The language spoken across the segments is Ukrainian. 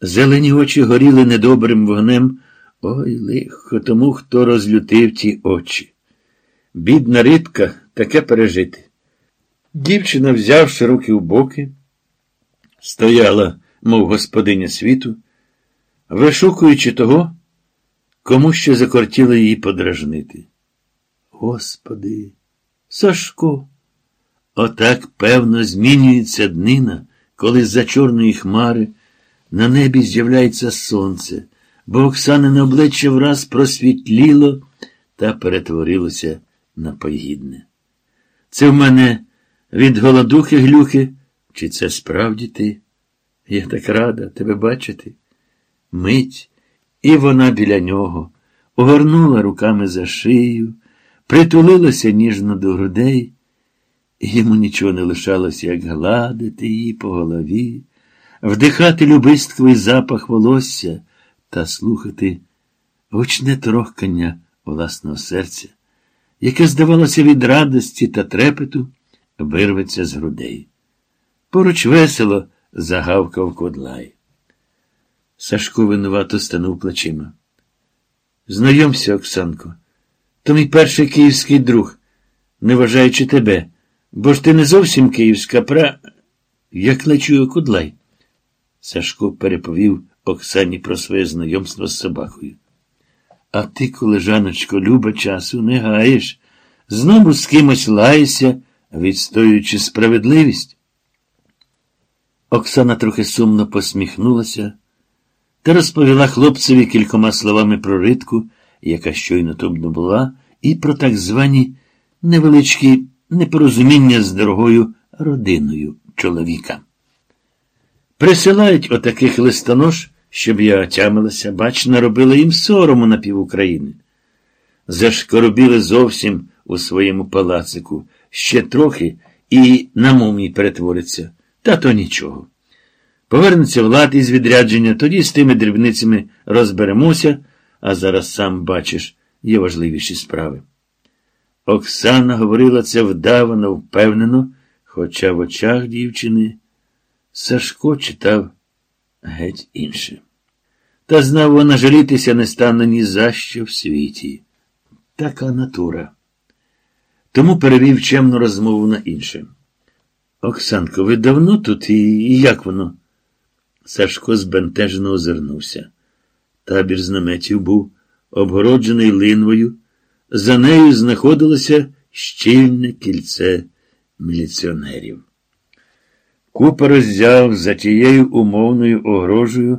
Зелені очі горіли недобрим вогнем. Ой, лихо тому, хто розлютив ті очі. Бідна рибка таке пережити. Дівчина, взявши руки в боки, стояла, мов господиня світу, вишукуючи того, кому ще закортіло її подражнити. Господи, Сашко, отак, певно, змінюється днина, коли з-за чорної хмари на небі з'являється сонце, бо Оксанине обличчя враз просвітліло та перетворилося на погідне. Це в мене від голодухи глюхи, чи це справді ти? Я так рада тебе бачити. Мить, і вона біля нього. Огорнула руками за шию, притулилася ніжно до грудей, і йому нічого не лишалося, як гладити її по голові, вдихати любистковий запах волосся та слухати гучне трохкання власного серця, яке, здавалося, від радості та трепету вирветься з грудей. Поруч весело загавкав кодлай. Сашко винувато станув плечима. Знайомся, Оксанко, то мій перший київський друг, не вважаючи тебе, бо ж ти не зовсім київська пра. Як лечую кудлай. Сашко переповів Оксані про своє знайомство з собакою. А ти, колежаночко, люба часу, не гаєш, знову з кимось лаєшся, відстоюючи справедливість. Оксана трохи сумно посміхнулася та розповіла хлопцеві кількома словами про ритку, яка щойно тут була, і про так звані невеличкі непорозуміння з дорогою родиною чоловіка. Присилають отаких листонож, щоб я отямилася, бач, наробила їм сорому на пів України. Зашкоробіли зовсім у своєму палацику, ще трохи і на мумій перетвориться. Та то нічого. Повернеться влад із відрядження, тоді з тими дрібницями розберемося, а зараз сам бачиш, є важливіші справи. Оксана говорила це вдавано, впевнено, хоча в очах дівчини Сашко читав геть інше. Та знав вона жалітися не стане ні за що в світі. Така натура. Тому перевів чемну розмову на інше. Оксанко, ви давно тут і як воно? Сашко збентежено озирнувся. Табір з наметів був обгороджений линвою. За нею знаходилося щільне кільце міліціонерів. Купа роздяв за тією умовною огрожею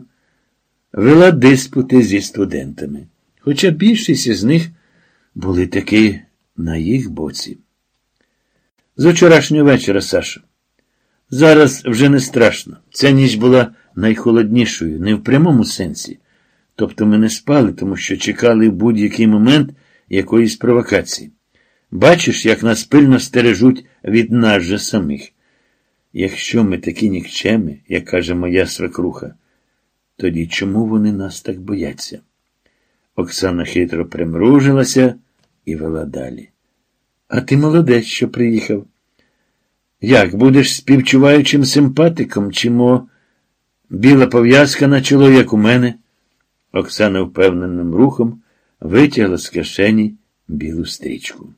вела диспути зі студентами, хоча більшість із них були таки на їх боці. З вчорашнього вечора, Саша. Зараз вже не страшно. Ця ніч була найхолоднішою, не в прямому сенсі. Тобто ми не спали, тому що чекали в будь-який момент якоїсь провокації. Бачиш, як нас пильно стережуть від нас же самих. Якщо ми такі нікчеми, як каже моя свекруха, тоді чому вони нас так бояться? Оксана хитро примружилася і вела далі. А ти молодець, що приїхав. Як будеш співчуваючим симпатиком, чи мо біла пов'язка на чоло, як у мене? Оксана впевненим рухом витягла з кишені білу стрічку.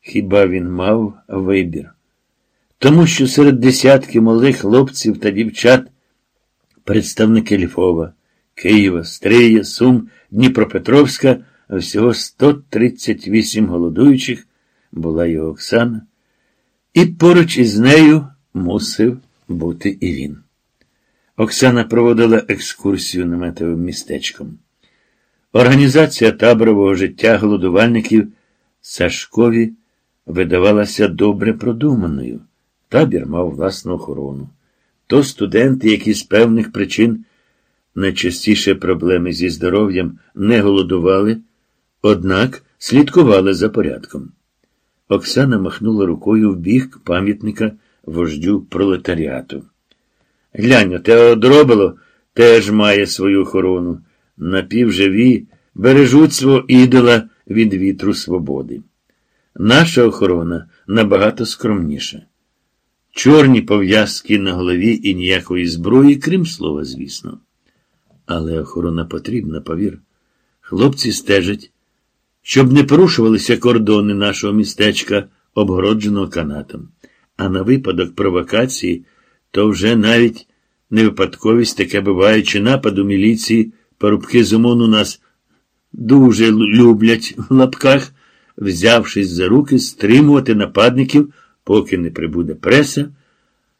Хіба він мав вибір? Тому що серед десятки малих хлопців та дівчат представники Львова, Києва, Стрия, Сум, Дніпропетровська, всього 138 голодуючих була його Оксана, і поруч із нею мусив бути і він. Оксана проводила екскурсію наметовим містечком. Організація таборового життя голодувальників Сашкові видавалася добре продуманою. Табір мав власну охорону. То студенти, які з певних причин найчастіше проблеми зі здоров'ям не голодували, однак слідкували за порядком. Оксана махнула рукою в бік пам'ятника вождю пролетаріату. Глянь, те одробило теж має свою охорону. Напівживі бережуть свого ідола від вітру свободи. Наша охорона набагато скромніша. Чорні пов'язки на голові і ніякої зброї, крім слова, звісно. Але охорона потрібна, повір. Хлопці стежать, щоб не порушувалися кордони нашого містечка, обгородженого канатом. А на випадок провокації, то вже навіть не випадковість таке буває, чи нападу міліції, парубки з у нас дуже люблять в лапках, взявшись за руки, стримувати нападників, поки не прибуде преса,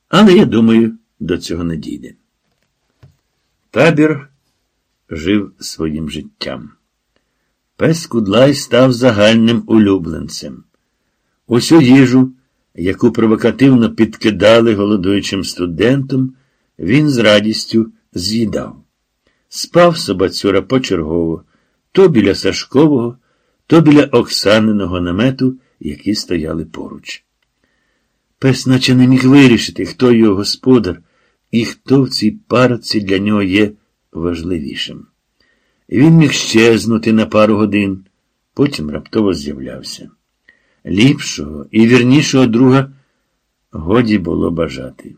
але я думаю, до цього не дійде. Табір жив своїм життям. Пес Кудлай став загальним улюбленцем. Усю їжу, яку провокативно підкидали голодуючим студентам, він з радістю з'їдав. Спав собацюра почергово, то біля Сашкового, то біля Оксаниного намету, які стояли поруч. Пес наче не міг вирішити, хто його господар і хто в цій парці для нього є важливішим. Він міг щезнути на пару годин, потім раптово з'являвся. Ліпшого і вірнішого друга годі було бажати.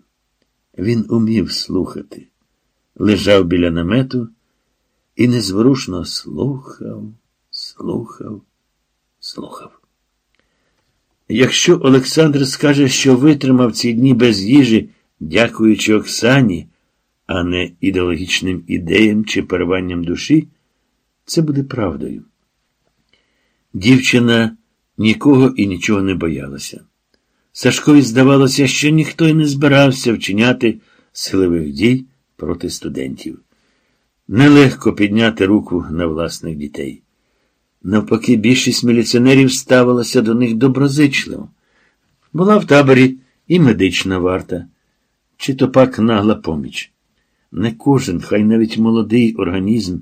Він умів слухати, лежав біля намету і незворушно слухав, слухав, слухав. Якщо Олександр скаже, що витримав ці дні без їжі, дякуючи Оксані, а не ідеологічним ідеям чи переванням душі, це буде правдою. Дівчина нікого і нічого не боялася. Сашкові здавалося, що ніхто й не збирався вчиняти силових дій проти студентів. Нелегко підняти руку на власних дітей. Навпаки, більшість міліціонерів ставилася до них доброзичливо. Була в таборі і медична варта, чи то пак нагла поміч. Не кожен, хай навіть молодий організм